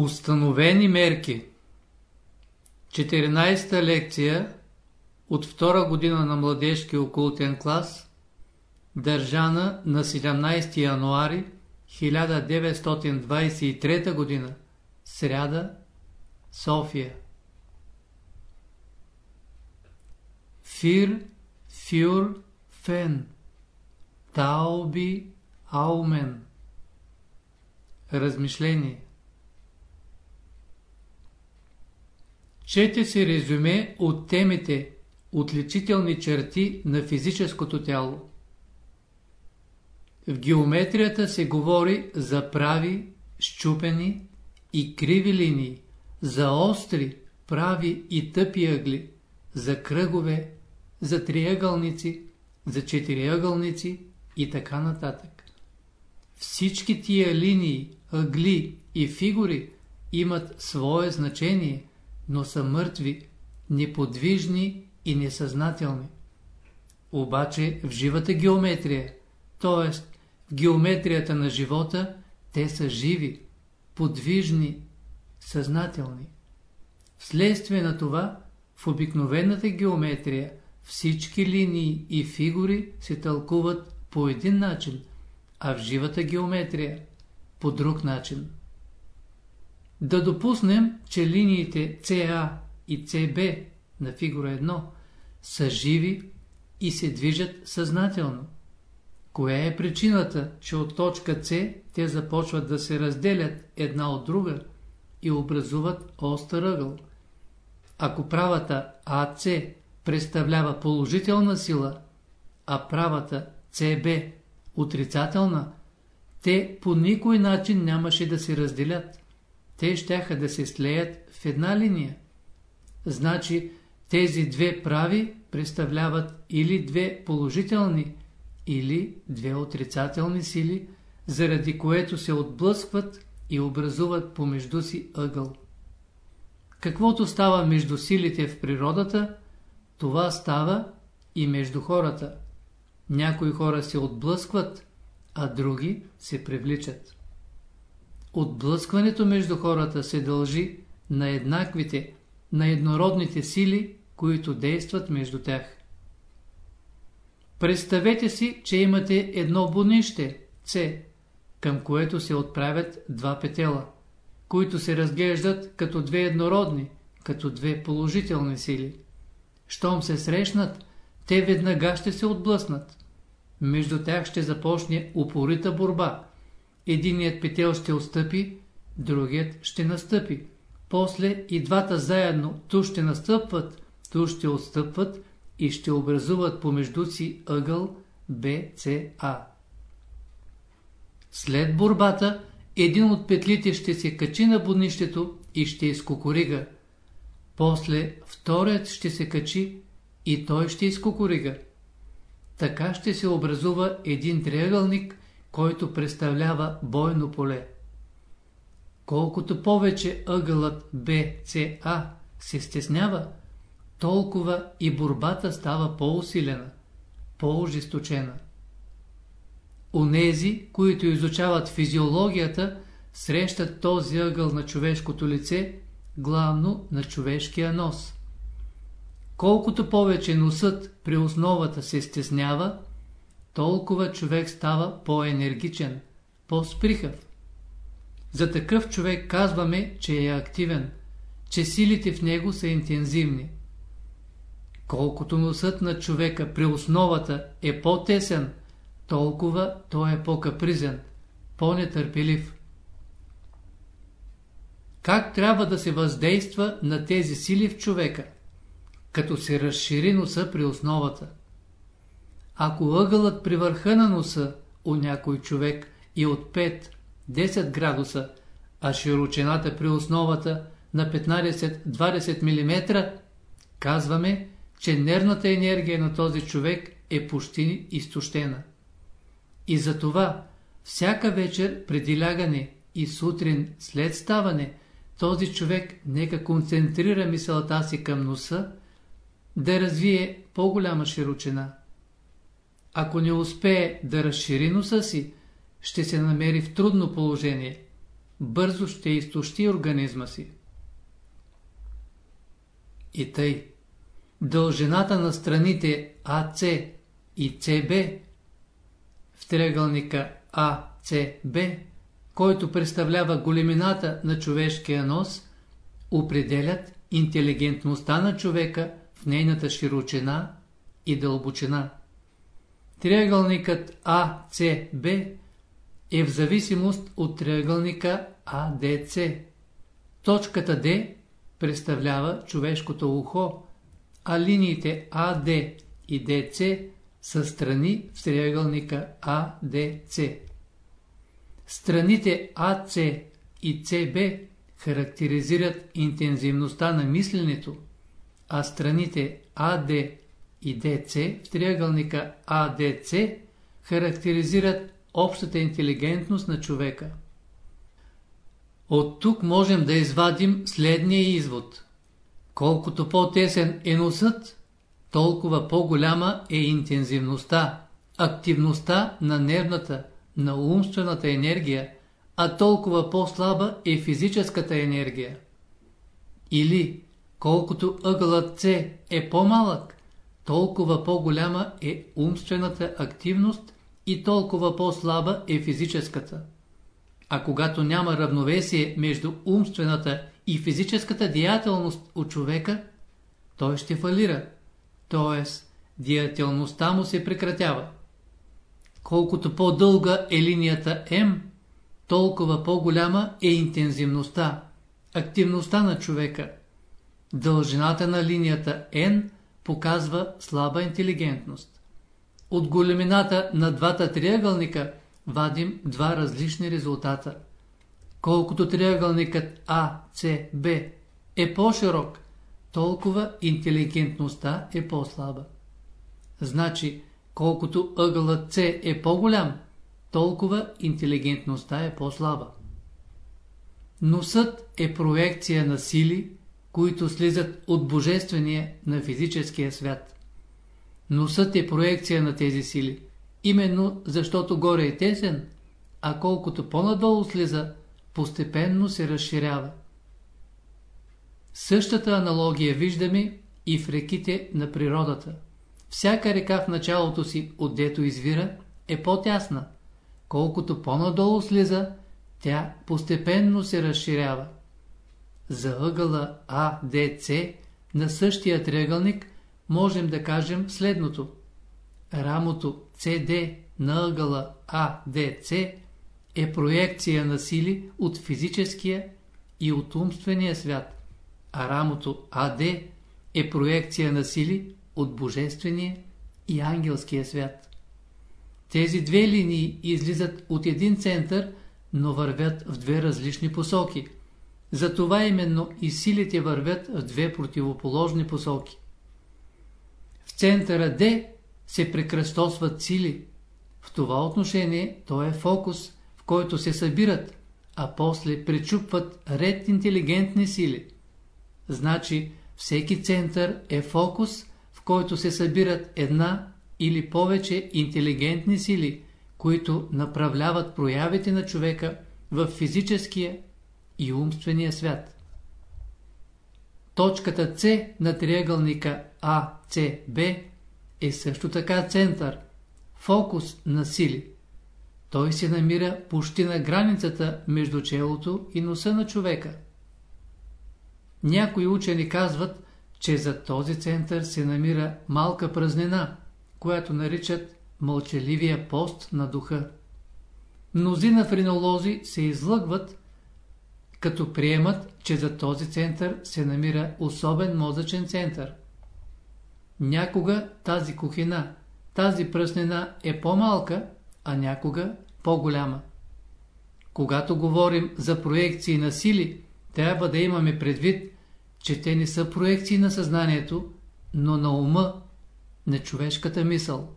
Установени мерки. 14-та лекция от втора година на младежки окултен клас държана на 17 януари 1923 година сряда София. Фир, фюр, фен. Тауби, аумен Размишление Чете се резюме от темите Отличителни черти на физическото тяло. В геометрията се говори за прави, щупени и криви линии, за остри, прави и тъпи ъгли, за кръгове, за триъгълници, за четириъгълници и така нататък. Всички тия линии, ъгли и фигури имат свое значение – но са мъртви, неподвижни и несъзнателни. Обаче в живата геометрия, т.е. в геометрията на живота, те са живи, подвижни, съзнателни. Вследствие на това, в обикновената геометрия всички линии и фигури се тълкуват по един начин, а в живата геометрия по друг начин. Да допуснем, че линиите CA и CB на фигура 1 са живи и се движат съзнателно. Коя е причината, че от точка С те започват да се разделят една от друга и образуват остър ъгъл? Ако правата АЦ представлява положителна сила, а правата CB отрицателна, те по никой начин нямаше да се разделят те щяха да се слеят в една линия. Значи тези две прави представляват или две положителни, или две отрицателни сили, заради което се отблъскват и образуват помежду си ъгъл. Каквото става между силите в природата, това става и между хората. Някои хора се отблъскват, а други се привличат. Отблъскването между хората се дължи на еднаквите, на еднородните сили, които действат между тях. Представете си, че имате едно бунище, С, към което се отправят два петела, които се разглеждат като две еднородни, като две положителни сили. Щом се срещнат, те веднага ще се отблъснат. Между тях ще започне упорита борба – Единият петел ще отстъпи, другият ще настъпи. После и двата заедно ту ще настъпват, ту ще отстъпват и ще образуват помежду си ъгъл BCA. След борбата, един от петлите ще се качи на буднището и ще изкукорига. После вторият ще се качи и той ще изкукорига. Така ще се образува един триъгълник, който представлява бойно поле. Колкото повече ъгълът BCA се стеснява, толкова и борбата става по-усилена, по-ожесточена. Онези, които изучават физиологията, срещат този ъгъл на човешкото лице, главно на човешкия нос. Колкото повече носът при основата се стеснява, толкова човек става по-енергичен, по-сприхав. За такъв човек казваме, че е активен, че силите в него са интензивни. Колкото носът на човека при основата е по-тесен, толкова той е по-капризен, по-нетърпелив. Как трябва да се въздейства на тези сили в човека? Като се разшири носа при основата. Ако ъгълът при върха на носа у някой човек е от 5-10 градуса, а широчината при основата на 15-20 мм, казваме, че нервната енергия на този човек е почти изтощена. И затова всяка вечер преди лягане и сутрин след ставане, този човек нека концентрира мисълта си към носа, да развие по-голяма широчина. Ако не успее да разшири носа си, ще се намери в трудно положение. бързо ще изтощи организма си. И тъй, дължината на страните АЦ и ЦБ в триъгълника АЦБ, който представлява големината на човешкия нос, определят интелигентността на човека в нейната широчина и дълбочина. Триъгълникът АЦБ е в зависимост от триъгълника АДЦ. Точката D представлява човешкото ухо, а линиите АД и ДЦ са страни в триъгълника АДЦ. Страните АЦ и ЦБ характеризират интензивността на мисленето, а страните АД и ДЦ в триъгълника АДЦ характеризират общата интелигентност на човека. От тук можем да извадим следния извод. Колкото по-тесен е носът, толкова по-голяма е интензивността, активността на нервната, на умствената енергия, а толкова по-слаба е физическата енергия. Или, колкото ъгълът С е по-малък, толкова по-голяма е умствената активност и толкова по-слаба е физическата. А когато няма равновесие между умствената и физическата деятелност от човека, той ще фалира, т.е. деятелността му се прекратява. Колкото по-дълга е линията М, толкова по-голяма е интензивността, активността на човека. Дължината на линията N показва слаба интелигентност. От големината на двата триъгълника вадим два различни резултата. Колкото триъгълникът АЦБ е по-широк, толкова интелигентността е по-слаба. Значи, колкото ъгълът С е по-голям, толкова интелигентността е по-слаба. Носът е проекция на сили, които слизат от божествения на физическия свят. Носът е проекция на тези сили, именно защото горе е тесен, а колкото по-надолу слиза, постепенно се разширява. Същата аналогия виждаме и в реките на природата. Всяка река в началото си, отдето извира, е по-тясна. Колкото по-надолу слиза, тя постепенно се разширява. За ъгъла АДЦ на същия триъгълник можем да кажем следното. Рамото CD на ъгъла АДЦ е проекция на сили от физическия и от умствения свят, а рамото АД е проекция на сили от божествения и ангелския свят. Тези две линии излизат от един център, но вървят в две различни посоки. Затова именно и силите вървят в две противоположни посоки. В центъра D се прекръстосват сили. В това отношение то е фокус, в който се събират, а после пречупват ред интелигентни сили. Значи всеки център е фокус, в който се събират една или повече интелигентни сили, които направляват проявите на човека в физическия и умствения свят. Точката С на триъгълника АЦБ е също така център, фокус на сили. Той се намира почти на границата между челото и носа на човека. Някои учени казват, че за този център се намира малка празнина, която наричат мълчаливия пост на духа. Мнозина френолози се излъгват, като приемат, че за този център се намира особен мозъчен център. Някога тази кухина, тази пръснена е по-малка, а някога по-голяма. Когато говорим за проекции на сили, трябва да имаме предвид, че те не са проекции на съзнанието, но на ума, на човешката мисъл.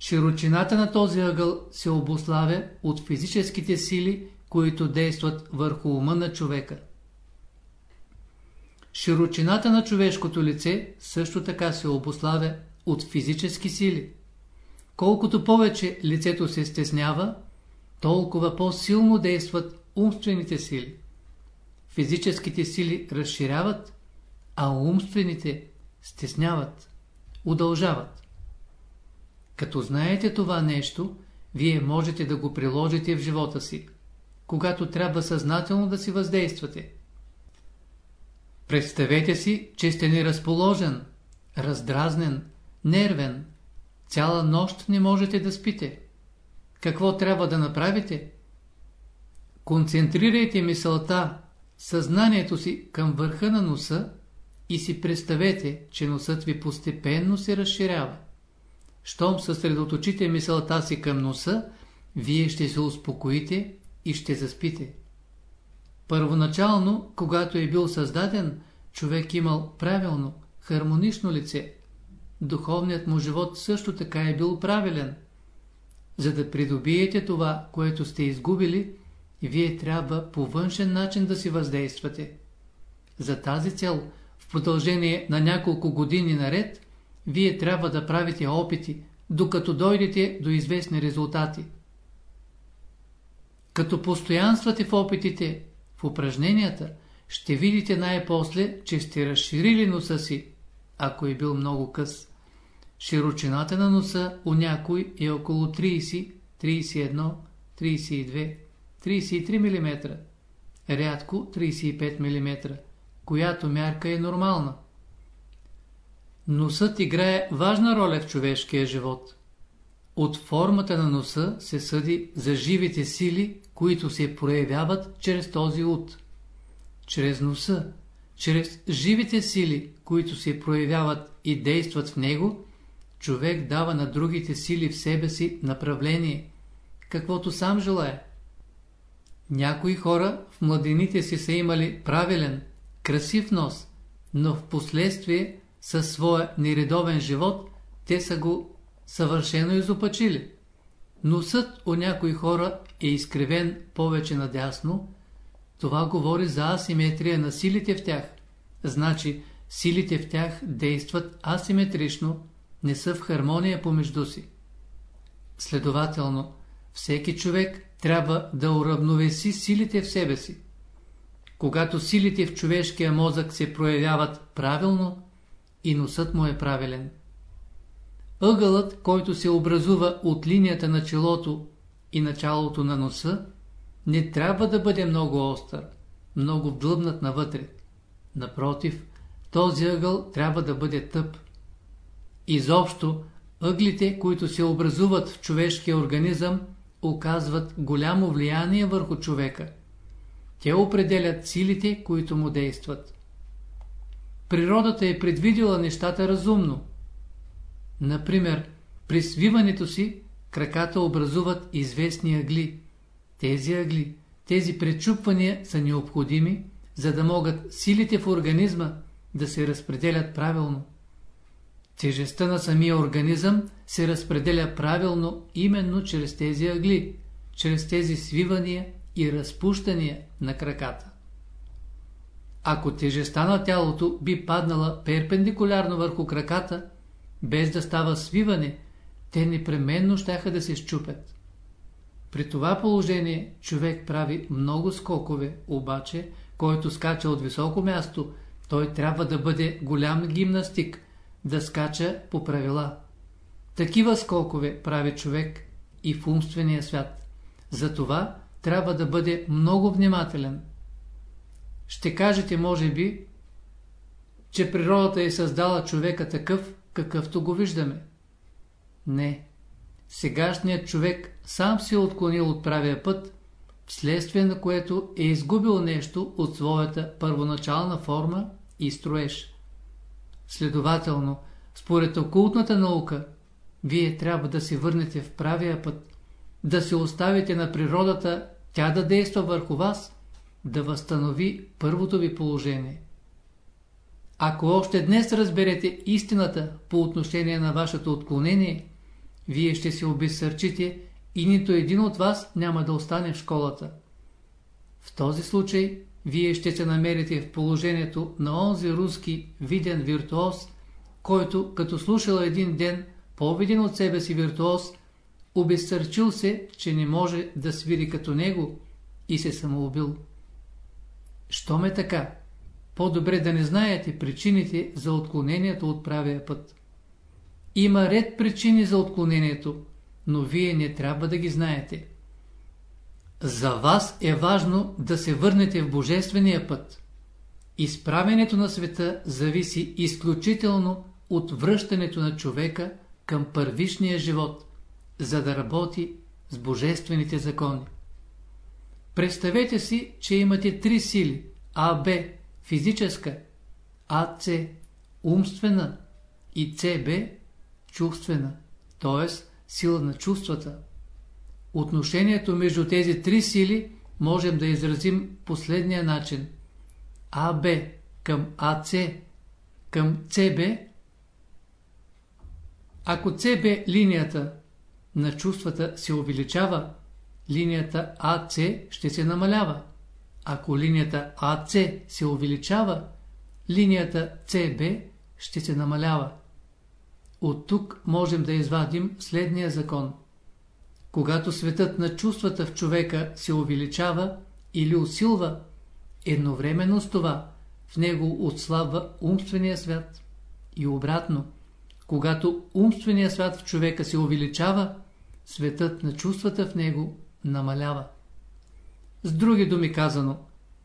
Широчината на този ъгъл се обославя от физическите сили, които действат върху ума на човека. Широчината на човешкото лице също така се обославя от физически сили. Колкото повече лицето се стеснява, толкова по-силно действат умствените сили. Физическите сили разширяват, а умствените стесняват, удължават. Като знаете това нещо, вие можете да го приложите в живота си, когато трябва съзнателно да си въздействате. Представете си, че сте неразположен, раздразнен, нервен, цяла нощ не можете да спите. Какво трябва да направите? Концентрирайте мисълта, съзнанието си към върха на носа и си представете, че носът ви постепенно се разширява. Щом съсредоточите мисълта си към носа, вие ще се успокоите и ще заспите. Първоначално, когато е бил създаден, човек имал правилно, хармонично лице. Духовният му живот също така е бил правилен. За да придобиете това, което сте изгубили, вие трябва по външен начин да си въздействате. За тази цел, в продължение на няколко години наред, вие трябва да правите опити, докато дойдете до известни резултати. Като постоянствате в опитите, в упражненията, ще видите най-после, че сте разширили носа си, ако е бил много къс. Широчината на носа у някой е около 30, 31, 32, 33 мм, рядко 35 мм, която мярка е нормална. Носът играе важна роля в човешкия живот. От формата на носа се съди за живите сили, които се проявяват чрез този ут. Чрез носа, чрез живите сили, които се проявяват и действат в него, човек дава на другите сили в себе си направление, каквото сам желая. Някои хора в младените си са имали правилен, красив нос, но в последствие със своя нередовен живот те са го съвършено изопачили. Носът у някои хора е изкривен повече надясно, това говори за асиметрия на силите в тях. Значи, силите в тях действат асиметрично, не са в хармония помежду си. Следователно, всеки човек трябва да уравновеси силите в себе си. Когато силите в човешкия мозък се проявяват правилно, и носът му е правилен. Ъгълът, който се образува от линията на челото и началото на носа, не трябва да бъде много остър, много вдлъбнат навътре. Напротив, този ъгъл трябва да бъде тъп. Изобщо, ъглите, които се образуват в човешкия организъм, оказват голямо влияние върху човека. Те определят силите, които му действат. Природата е предвидила нещата разумно. Например, при свиването си краката образуват известни ъгли. Тези ъгли, тези пречупвания са необходими, за да могат силите в организма да се разпределят правилно. Тежестта на самия организъм се разпределя правилно именно чрез тези ъгли, чрез тези свивания и разпущания на краката. Ако тежестта на тялото би паднала перпендикулярно върху краката, без да става свиване, те непременно щяха да се щупят. При това положение човек прави много скокове, обаче, който скача от високо място, той трябва да бъде голям гимнастик, да скача по правила. Такива скокове прави човек и в умствения свят. Затова трябва да бъде много внимателен. Ще кажете, може би, че природата е създала човека такъв, какъвто го виждаме. Не. Сегашният човек сам се е отклонил от правия път, вследствие на което е изгубил нещо от своята първоначална форма и строеж. Следователно, според окултната наука, вие трябва да се върнете в правия път, да се оставите на природата, тя да действа върху вас – да възстанови първото ви положение. Ако още днес разберете истината по отношение на вашето отклонение, вие ще се обезсърчите и нито един от вас няма да остане в школата. В този случай вие ще се намерите в положението на онзи руски виден виртуоз, който, като слушал един ден по-виден от себе си виртуоз, обезсърчил се, че не може да свири като него и се самоубил. Що ме така? По-добре да не знаете причините за отклонението от правия път. Има ред причини за отклонението, но вие не трябва да ги знаете. За вас е важно да се върнете в Божествения път. Изправенето на света зависи изключително от връщането на човека към първишния живот, за да работи с божествените закони. Представете си, че имате три сили А, Б, физическа, А, С, умствена и С, Б, чувствена, т.е. сила на чувствата. Отношението между тези три сили можем да изразим последния начин. АБ към АЦ към ЦБ. Ако ЦБ линията на чувствата се увеличава, линията АЦ ще се намалява. Ако линията АЦ се увеличава, линията ЦБ ще се намалява. От тук можем да извадим следния закон. Когато светът на чувствата в човека се увеличава или усилва, едновременно с това в него отслабва умствения свят. И обратно, когато умствения свят в човека се увеличава, светът на чувствата в него намалява. С други думи казано,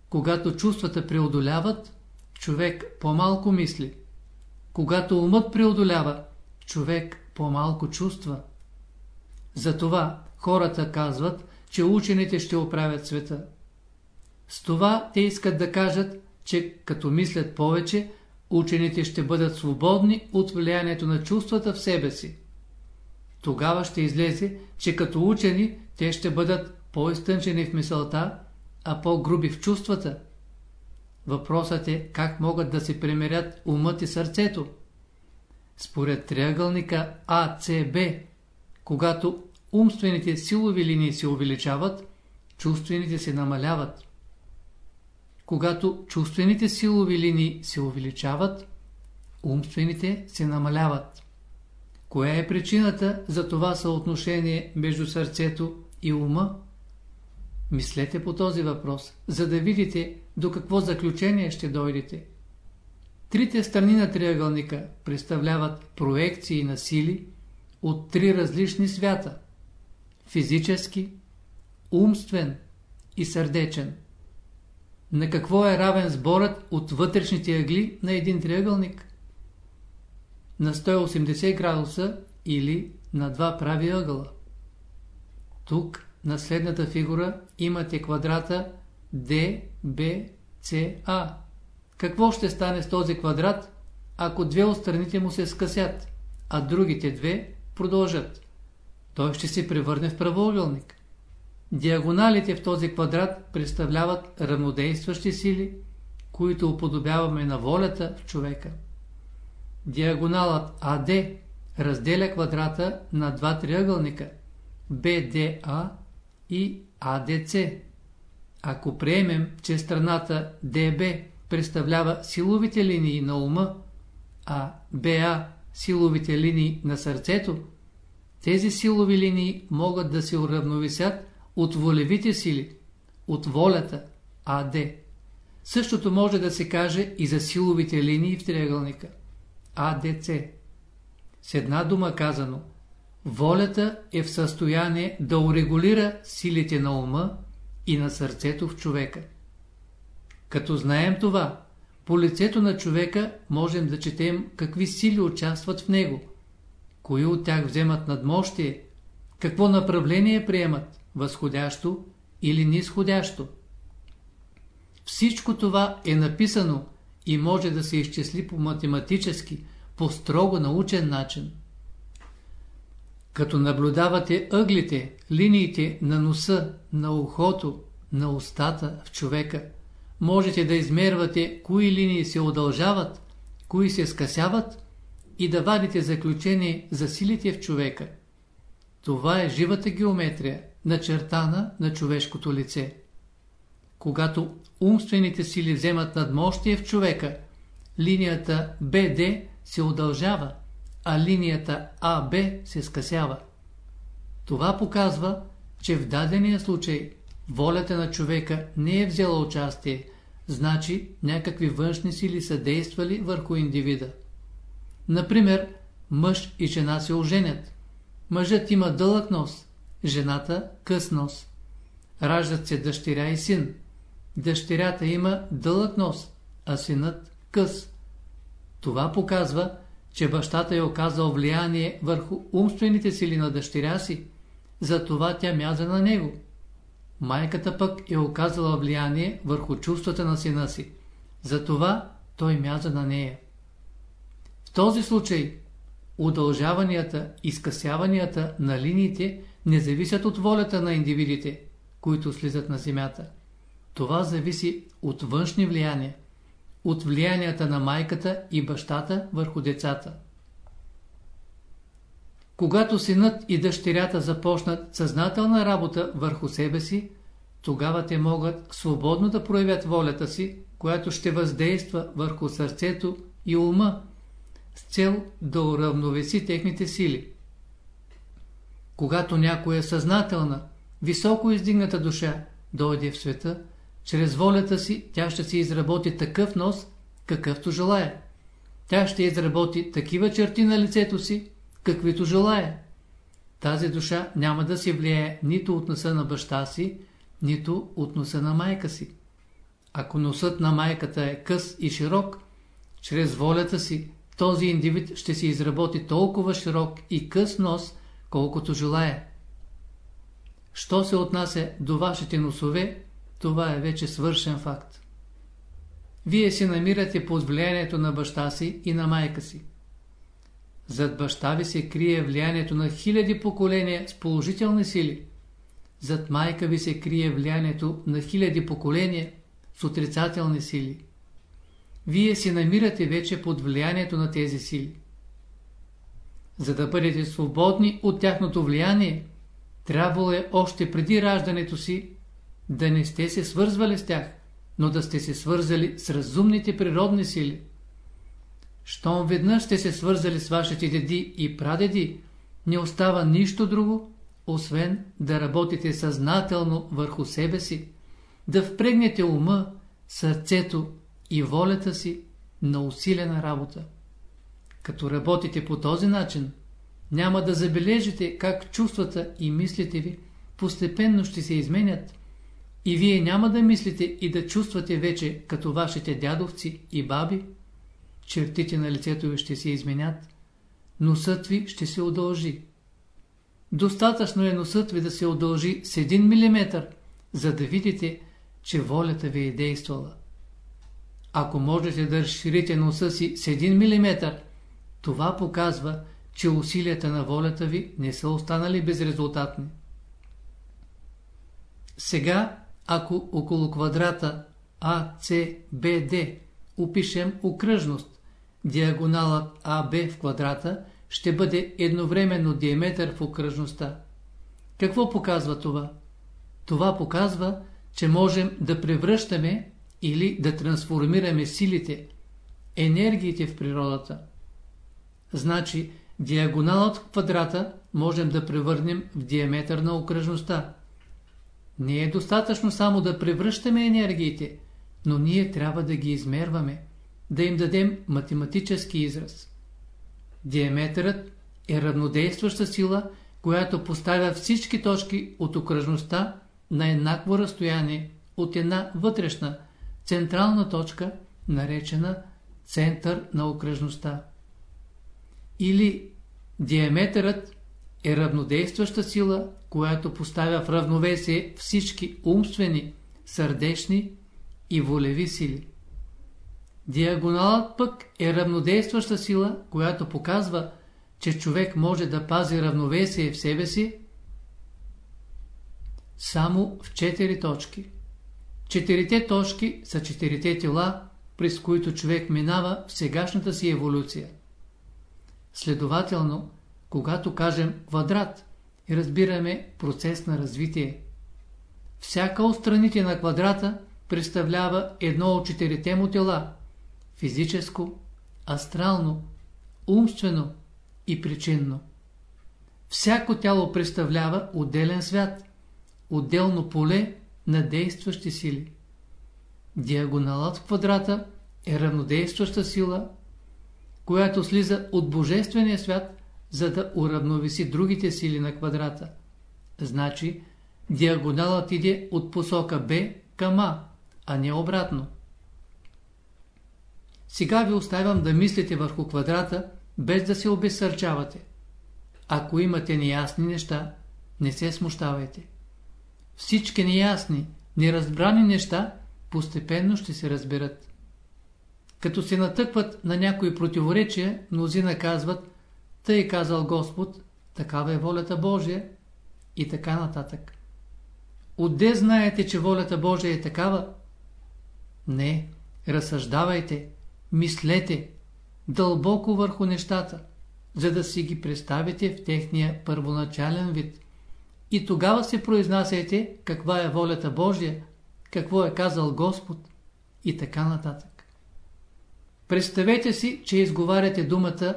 когато чувствата преодоляват, човек по-малко мисли. Когато умът преодолява, човек по-малко чувства. Затова хората казват, че учените ще оправят света. С това те искат да кажат, че като мислят повече, учените ще бъдат свободни от влиянието на чувствата в себе си. Тогава ще излезе, че като учени те ще бъдат по-изтънчени в мисълта, а по-груби в чувствата. Въпросът е как могат да се примерят умът и сърцето. Според триъгълника АЦБ, когато умствените силови линии се увеличават, чувствените се намаляват. Когато чувствените силови линии се увеличават, умствените се намаляват. Коя е причината за това съотношение между сърцето и ума? Мислете по този въпрос, за да видите до какво заключение ще дойдете. Трите страни на триъгълника представляват проекции на сили от три различни свята – физически, умствен и сърдечен. На какво е равен сборът от вътрешните ъгли на един триъгълник? На 180 градуса или на два прави ъгъла. Тук на следната фигура имате квадрата DBCA. Какво ще стане с този квадрат, ако две от страните му се скъсят, а другите две продължат? Той ще се превърне в правоъгълник. Диагоналите в този квадрат представляват равнодействащи сили, които уподобяваме на волята в човека. Диагоналът АД разделя квадрата на два триъгълника BDA и АДЦ. Ако приемем, че страната DB представлява силовите линии на ума, а БА силовите линии на сърцето, тези силови линии могат да се уравновесят от волевите сили, от волята, АД. Същото може да се каже и за силовите линии в триъгълника, АДЦ. С една дума казано, волята е в състояние да урегулира силите на ума и на сърцето в човека. Като знаем това, по лицето на човека можем да четем какви сили участват в него, кои от тях вземат надмощие, какво направление приемат, възходящо или нисходящо. Всичко това е написано и може да се изчисли по математически, по строго научен начин. Като наблюдавате ъглите, линиите на носа, на ухото, на устата в човека, можете да измервате кои линии се удължават, кои се скъсяват и да вадите заключение за силите в човека. Това е живата геометрия, начертана на човешкото лице. Когато умствените сили вземат надмощие в човека, линията BD се удължава, а линията АБ се скъсява. Това показва, че в дадения случай волята на човека не е взела участие, значи някакви външни сили са действали върху индивида. Например, мъж и жена се оженят. Мъжът има дълъг нос, жената – къс нос. Раждат се дъщеря и син. Дъщерята има дълъг нос, а синът – къс. Това показва, че бащата е оказал влияние върху умствените сили на дъщеря си, затова тя мяза на него. Майката пък е оказала влияние върху чувствата на сина си, затова той мяза на нея. В този случай удължаванията и скъсяванията на линиите не зависят от волята на индивидите, които слизат на земята. Това зависи от външни влияния от влиянията на майката и бащата върху децата. Когато синът и дъщерята започнат съзнателна работа върху себе си, тогава те могат свободно да проявят волята си, която ще въздейства върху сърцето и ума, с цел да уравновеси техните сили. Когато някоя съзнателна, високо издигната душа дойде в света, чрез волята си тя ще си изработи такъв нос, какъвто желая. Тя ще изработи такива черти на лицето си, каквито желая. Тази душа няма да се влияе нито от носа на баща си, нито от носа на майка си. Ако носът на майката е къс и широк, чрез волята си този индивид ще си изработи толкова широк и къс нос, колкото желая. Що се отнася до вашите носове, това е вече свършен факт. Вие се намирате под влиянието на баща си и на майка си. Зад баща ви се крие влиянието на хиляди поколения с положителни сили. Зад майка ви се крие влиянието на хиляди поколения с отрицателни сили. Вие се намирате вече под влиянието на тези сили. За да бъдете свободни от тяхното влияние, трябвало е още преди раждането си да не сте се свързвали с тях, но да сте се свързали с разумните природни сили. Щом веднъж сте се свързали с вашите деди и прадеди, не остава нищо друго, освен да работите съзнателно върху себе си, да впрегнете ума, сърцето и волята си на усилена работа. Като работите по този начин, няма да забележите как чувствата и мислите ви постепенно ще се изменят и вие няма да мислите и да чувствате вече като вашите дядовци и баби. Чертите на лицето ви ще се изменят. Носът ви ще се удължи. Достатъчно е носът ви да се удължи с 1 мм, за да видите, че волята ви е действала. Ако можете да разширите носа си с 1 мм, това показва, че усилията на волята ви не са останали безрезултатни. Сега ако около квадрата ACBD опишем окръжност, диагоналът AB в квадрата ще бъде едновременно диаметър в окръжността. Какво показва това? Това показва, че можем да превръщаме или да трансформираме силите, енергиите в природата. Значи, диагоналът в квадрата можем да превърнем в диаметър на окръжността. Не е достатъчно само да превръщаме енергиите, но ние трябва да ги измерваме, да им дадем математически израз. Диаметърът е равнодействаща сила, която поставя всички точки от окръжността на еднакво разстояние от една вътрешна, централна точка, наречена център на окръжността. Или диаметърът е равнодействаща сила, която поставя в равновесие всички умствени, сърдечни и волеви сили. Диагоналът пък е равнодействаща сила, която показва, че човек може да пази равновесие в себе си само в четири точки. Четирите точки са четирите тела, през които човек минава в сегашната си еволюция. Следователно, когато кажем квадрат, разбираме процес на развитие. Всяка от страните на квадрата представлява едно от четирите му тела – физическо, астрално, умствено и причинно. Всяко тяло представлява отделен свят, отделно поле на действащи сили. Диагоналът в квадрата е равнодействаща сила, която слиза от Божествения свят, за да уравновеси другите сили на квадрата. Значи, диагоналът иде от посока Б към А, а не обратно. Сега ви оставям да мислите върху квадрата, без да се обезсърчавате. Ако имате неясни неща, не се смущавайте. Всички неясни, неразбрани неща постепенно ще се разберат. Като се натъкват на някои противоречия, мнозина казват, тъй казал Господ, такава е волята Божия и така нататък. Отде знаете, че волята Божия е такава? Не, разсъждавайте, мислете дълбоко върху нещата, за да си ги представите в техния първоначален вид. И тогава се произнасяйте каква е волята Божия, какво е казал Господ и така нататък. Представете си, че изговаряте думата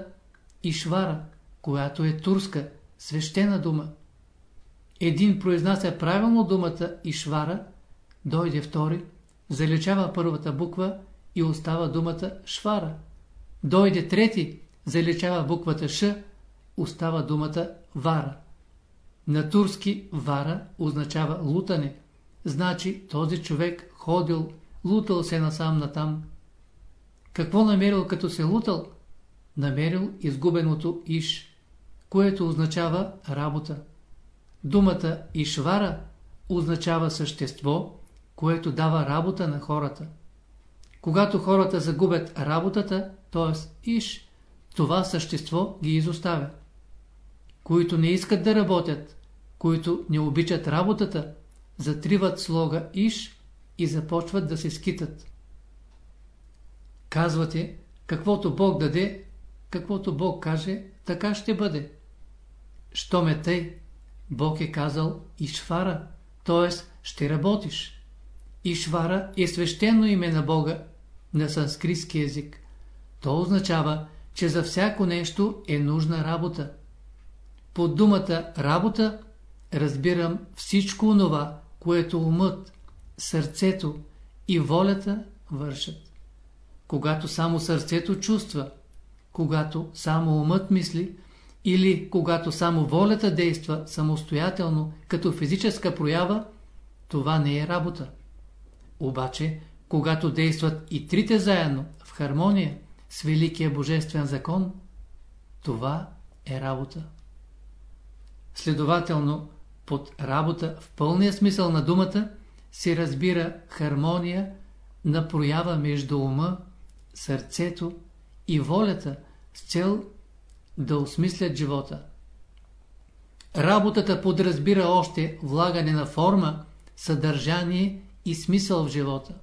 Ишвара, която е турска, свещена дума. Един произнася правилно думата Ишвара, дойде втори, заличава първата буква и остава думата Швара. Дойде трети, заличава буквата Ш, остава думата Вара. На турски Вара означава лутане, значи този човек ходил, лутал се насам натам. Какво намерил като се лутал? Намерил изгубеното Иш, което означава работа. Думата Ишвара означава същество, което дава работа на хората. Когато хората загубят работата, т.е. иш, това същество ги изоставя. Които не искат да работят, които не обичат работата, затриват слога иш и започват да се скитат. Казвате, каквото Бог даде, каквото Бог каже, така ще бъде. Що ме тъй? Бог е казал Ишвара, т.е. ще работиш. Ишвара е свещено име на Бога на санскритски език. То означава, че за всяко нещо е нужна работа. Под думата работа разбирам всичко онова, което умът, сърцето и волята вършат. Когато само сърцето чувства, когато само умът мисли или когато само волята действа самостоятелно като физическа проява, това не е работа. Обаче, когато действат и трите заедно в хармония с Великия Божествен закон, това е работа. Следователно, под работа в пълния смисъл на думата се разбира хармония на проява между ума, сърцето и волята с цел да осмислят живота. Работата подразбира още влагане на форма, съдържание и смисъл в живота.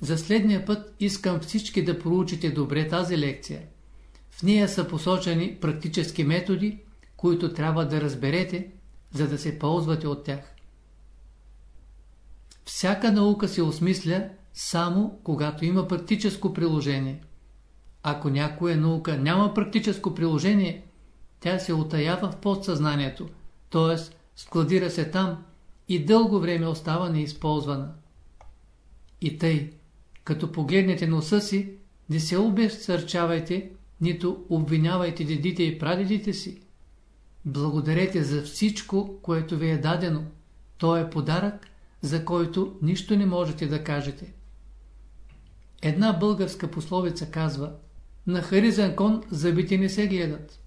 За следния път искам всички да проучите добре тази лекция. В нея са посочени практически методи, които трябва да разберете, за да се ползвате от тях. Всяка наука се осмисля само когато има практическо приложение. Ако някоя наука няма практическо приложение, тя се отаява в подсъзнанието, т.е. складира се там и дълго време остава неизползвана. И тъй, като погледнете носа си, не се обесърчавайте, нито обвинявайте дедите и прадедите си. Благодарете за всичко, което ви е дадено. То е подарък, за който нищо не можете да кажете. Една българска пословица казва На харизан кон забити не се гледат.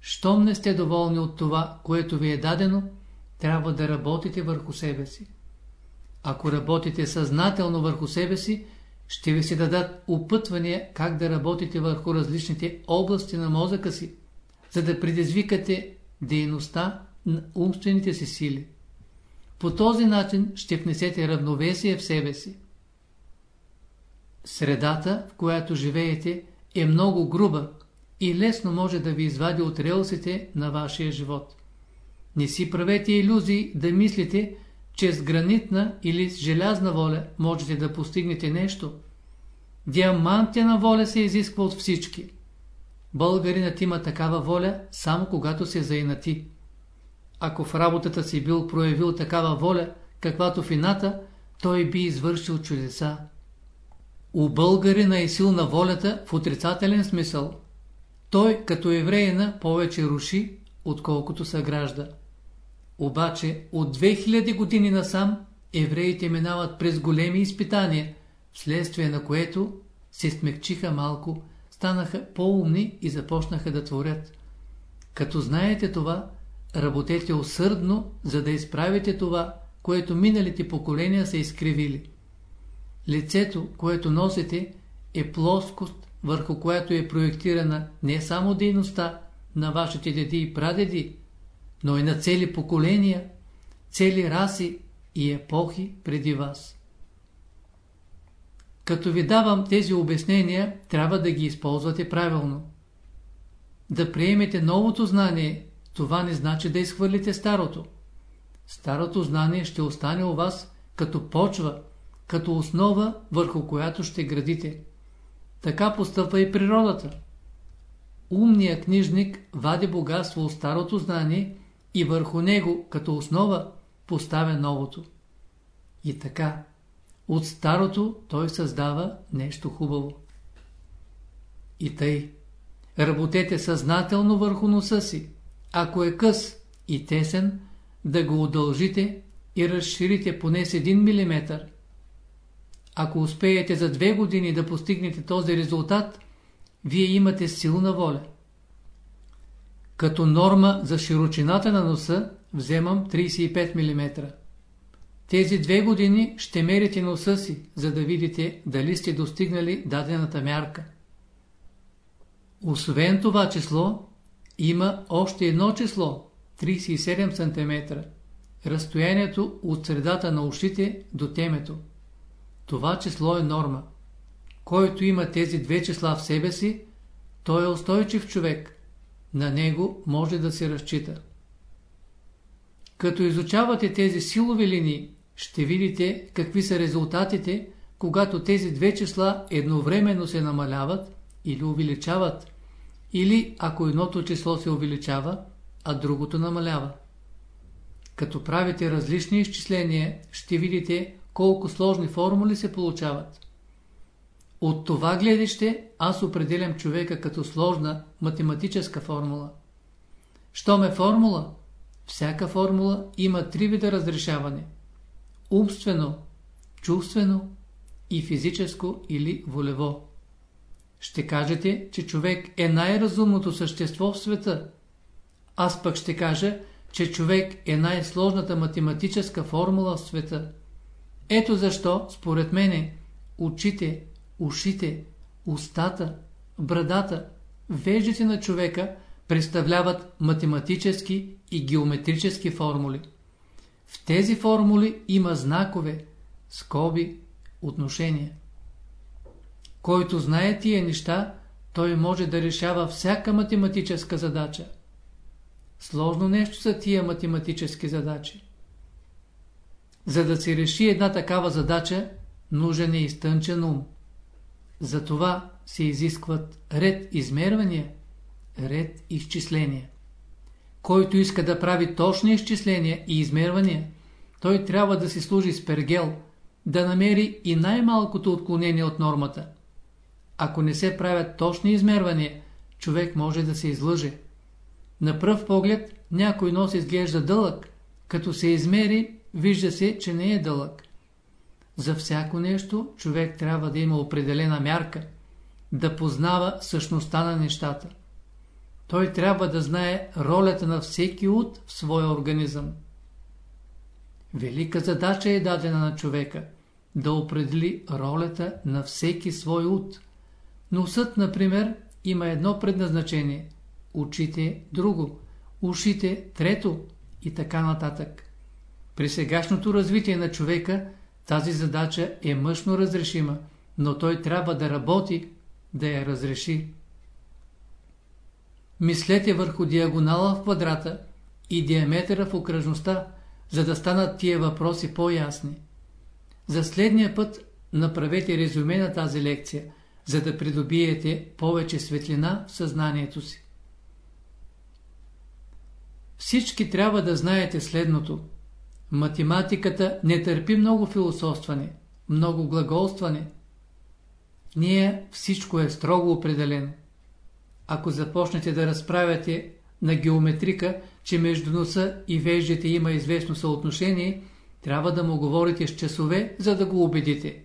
Щом не сте доволни от това, което ви е дадено, трябва да работите върху себе си. Ако работите съзнателно върху себе си, ще ви се дадат опътвания как да работите върху различните области на мозъка си, за да предизвикате дейността на умствените си сили. По този начин ще внесете равновесие в себе си. Средата, в която живеете, е много груба и лесно може да ви извади от релсите на вашия живот. Не си правете иллюзии да мислите, че с гранитна или с желязна воля можете да постигнете нещо. Диамантена воля се изисква от всички. Българинът има такава воля, само когато се заинати. Ако в работата си бил проявил такава воля, каквато в той би извършил чудеса. У българина е силна волята в отрицателен смисъл. Той, като евреина, повече руши, отколкото съгражда. Обаче, от 2000 години насам, евреите минават през големи изпитания, вследствие на което се смекчиха малко, станаха по-умни и започнаха да творят. Като знаете това, работете усърдно, за да изправите това, което миналите поколения са изкривили. Лицето, което носите, е плоскост, върху която е проектирана не само дейността на вашите деди и прадеди, но и на цели поколения, цели раси и епохи преди вас. Като ви давам тези обяснения, трябва да ги използвате правилно. Да приемете новото знание, това не значи да изхвърлите старото. Старото знание ще остане у вас като почва, като основа, върху която ще градите. Така постъпва и природата. Умният книжник вади богатство от старото знание и върху него, като основа, поставя новото. И така, от старото той създава нещо хубаво. И тъй, работете съзнателно върху носа си. Ако е къс и тесен, да го удължите и разширите поне с 1 мм. Ако успеете за две години да постигнете този резултат, вие имате силна воля. Като норма за широчината на носа вземам 35 мм. Тези две години ще мерите носа си, за да видите дали сте достигнали дадената мярка. Освен това число, има още едно число 37 см. Разстоянието от средата на ушите до темето. Това число е норма. Който има тези две числа в себе си, той е устойчив човек. На него може да се разчита. Като изучавате тези силови линии, ще видите какви са резултатите, когато тези две числа едновременно се намаляват или увеличават, или ако едното число се увеличава, а другото намалява. Като правите различни изчисления, ще видите колко сложни формули се получават. От това гледаще аз определям човека като сложна математическа формула. Щом е формула? Всяка формула има три вида разрешаване. Умствено, чувствено и физическо или волево. Ще кажете, че човек е най-разумното същество в света. Аз пък ще кажа, че човек е най-сложната математическа формула в света. Ето защо, според мене, очите, ушите, устата, брадата, веждите на човека представляват математически и геометрически формули. В тези формули има знакове, скоби, отношения. Който знае тия неща, той може да решава всяка математическа задача. Сложно нещо са тия математически задачи. За да се реши една такава задача, нужен е изтънчен ум. Затова се изискват ред измервания, ред изчисления. Който иска да прави точни изчисления и измервания, той трябва да си служи с пергел, да намери и най-малкото отклонение от нормата. Ако не се правят точни измервания, човек може да се излъже. На пръв поглед някой нос изглежда дълъг, като се измери, вижда се, че не е дълъг. За всяко нещо човек трябва да има определена мярка, да познава същността на нещата. Той трябва да знае ролята на всеки ут в своя организъм. Велика задача е дадена на човека да определи ролята на всеки свой ут. Носът, например, има едно предназначение, очите друго, ушите трето и така нататък. При сегашното развитие на човека тази задача е мъжно разрешима, но той трябва да работи, да я разреши. Мислете върху диагонала в квадрата и диаметъра в окръжността, за да станат тия въпроси по-ясни. За следния път направете резюме на тази лекция, за да придобиете повече светлина в съзнанието си. Всички трябва да знаете следното. Математиката не търпи много философстване, много глаголстване. В всичко е строго определено. Ако започнете да разправяте на геометрика, че между носа и веждите има известно съотношение, трябва да му говорите с часове, за да го убедите.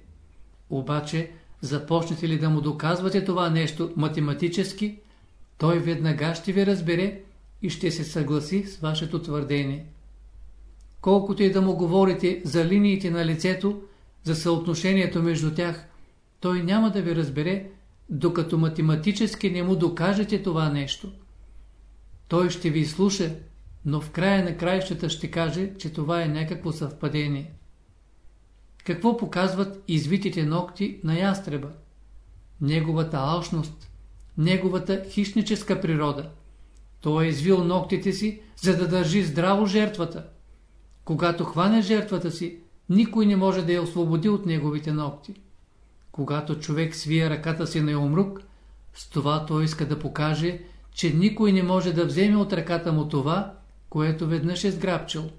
Обаче, започнете ли да му доказвате това нещо математически, той веднага ще ви разбере и ще се съгласи с вашето твърдение. Колкото и да му говорите за линиите на лицето, за съотношението между тях, той няма да ви разбере, докато математически не му докажете това нещо. Той ще ви слуша, но в края на краищата ще каже, че това е някакво съвпадение. Какво показват извитите ногти на ястреба? Неговата алчност, неговата хищническа природа. Той е извил ногтите си, за да държи здраво жертвата. Когато хване жертвата си, никой не може да я освободи от неговите ногти. Когато човек свие ръката си на юмрук, с това той иска да покаже, че никой не може да вземе от ръката му това, което веднъж е сграбчил.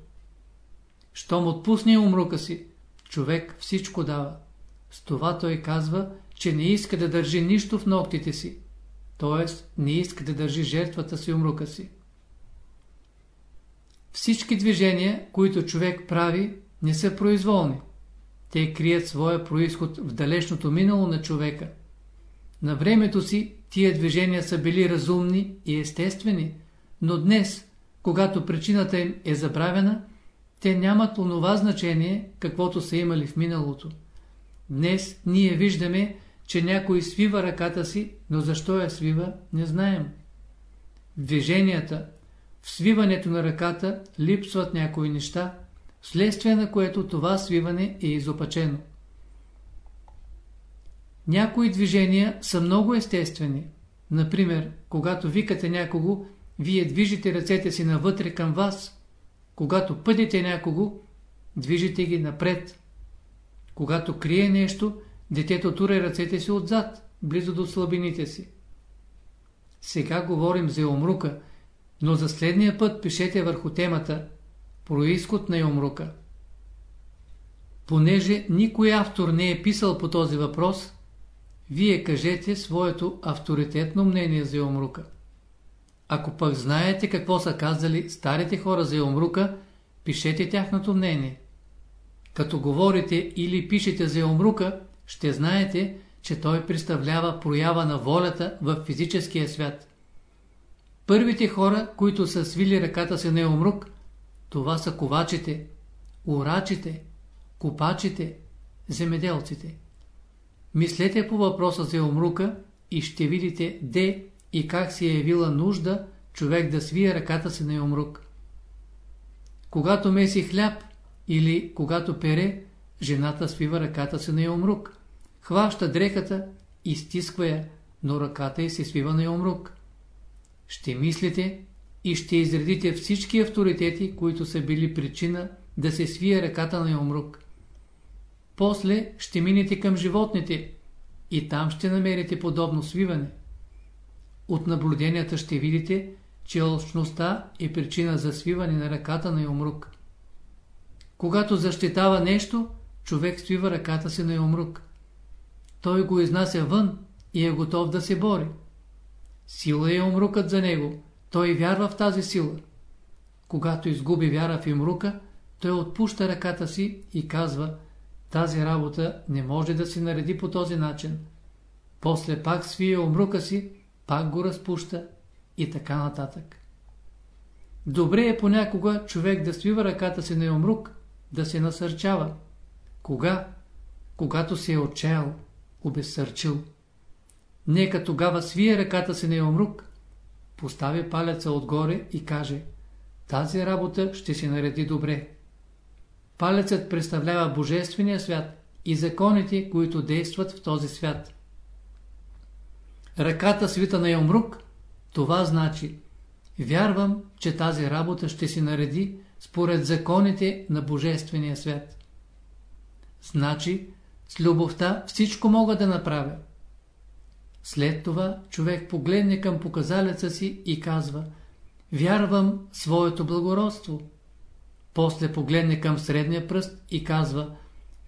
Щом отпусне умрука си, човек всичко дава. С това той казва, че не иска да държи нищо в ногтите си, т.е. не иска да държи жертвата си умрука си. Всички движения, които човек прави, не са произволни. Те крият своя происход в далечното минало на човека. На времето си тия движения са били разумни и естествени, но днес, когато причината им е забравена, те нямат онова значение, каквото са имали в миналото. Днес ние виждаме, че някой свива ръката си, но защо я свива, не знаем. Движенията, в свиването на ръката липсват някои неща, вследствие на което това свиване е изопачено. Някои движения са много естествени. Например, когато викате някого, вие движите ръцете си навътре към вас. Когато пъдете някого, движите ги напред. Когато крие нещо, детето туре ръцете си отзад, близо до слабините си. Сега говорим за омрука, но за следния път пишете върху темата Происход на юмрука. Понеже никой автор не е писал по този въпрос, вие кажете своето авторитетно мнение за юмрука. Ако пък знаете какво са казали старите хора за юмрука, пишете тяхното мнение. Като говорите или пишете за юмрука, ще знаете, че той представлява проява на волята в физическия свят. Първите хора, които са свили ръката си на юмрук, това са ковачите, урачите, копачите, земеделците. Мислете по въпроса за умрука и ще видите де и как се е явила нужда човек да свие ръката си на умрук. Когато меси хляб или когато пере, жената свива ръката си на юмрук. Хваща дрехата и стисква я, но ръката й се свива на юмрук. Ще мислите и ще изредите всички авторитети, които са били причина да се свие ръката на юмрук. После ще минете към животните и там ще намерите подобно свиване. От наблюденията ще видите, че алчността е причина за свиване на ръката на юмрук. Когато защитава нещо, човек свива ръката си на юмрук. Той го изнася вън и е готов да се бори. Сила е умрукът за него, той вярва в тази сила. Когато изгуби вяра в имрука, той отпуща ръката си и казва тази работа не може да си нареди по този начин. После пак свие умрука си, пак го разпуща и така нататък. Добре е понякога човек да свива ръката си на умрук, да се насърчава. Кога? Когато се е отчаял, обезсърчил. Нека тогава свие ръката си на умрук, постави палеца отгоре и каже тази работа ще се нареди добре. Палецът представлява Божествения свят и законите, които действат в този свят. Ръката свита на Йомрук, това значи вярвам, че тази работа ще се нареди според законите на Божествения свят. Значи, с любовта всичко мога да направя. След това човек погледне към показалеца си и казва Вярвам своето благородство. после погледне към средния пръст и казва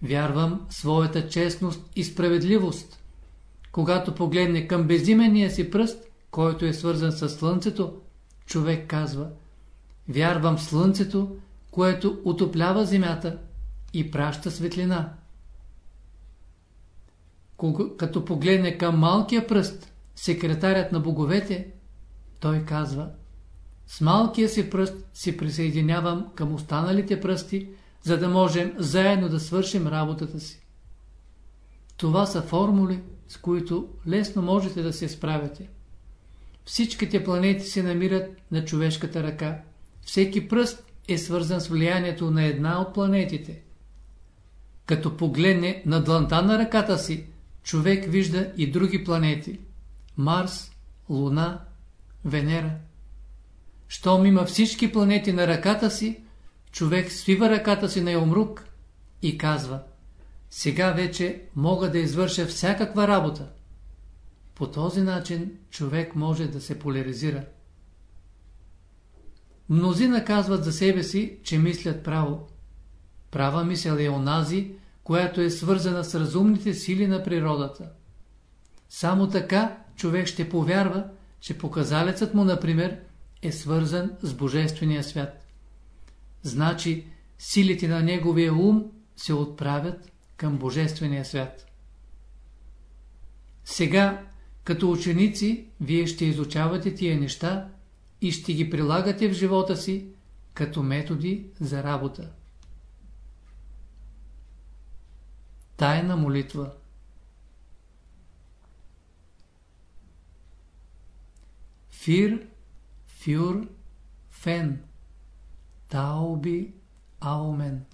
Вярвам своята честност и справедливост. Когато погледне към безимения си пръст, който е свързан с Слънцето, човек казва Вярвам Слънцето, което отоплява земята и праща светлина. Като погледне към малкия пръст, секретарят на боговете, той казва С малкия си пръст си присъединявам към останалите пръсти, за да можем заедно да свършим работата си. Това са формули, с които лесно можете да се справяте. Всичките планети се намират на човешката ръка. Всеки пръст е свързан с влиянието на една от планетите. Като погледне на дланта на ръката си, човек вижда и други планети. Марс, Луна, Венера. Щом има всички планети на ръката си, човек свива ръката си на Йомрук и казва Сега вече мога да извърша всякаква работа. По този начин човек може да се поляризира. Мнозина казват за себе си, че мислят право. Права мисъл е онази, която е свързана с разумните сили на природата. Само така човек ще повярва, че показалецът му, например, е свързан с Божествения свят. Значи, силите на неговия ум се отправят към Божествения свят. Сега, като ученици, вие ще изучавате тия неща и ще ги прилагате в живота си като методи за работа. Тайна молитва Фир, фюр, фен. Тауби, аумен.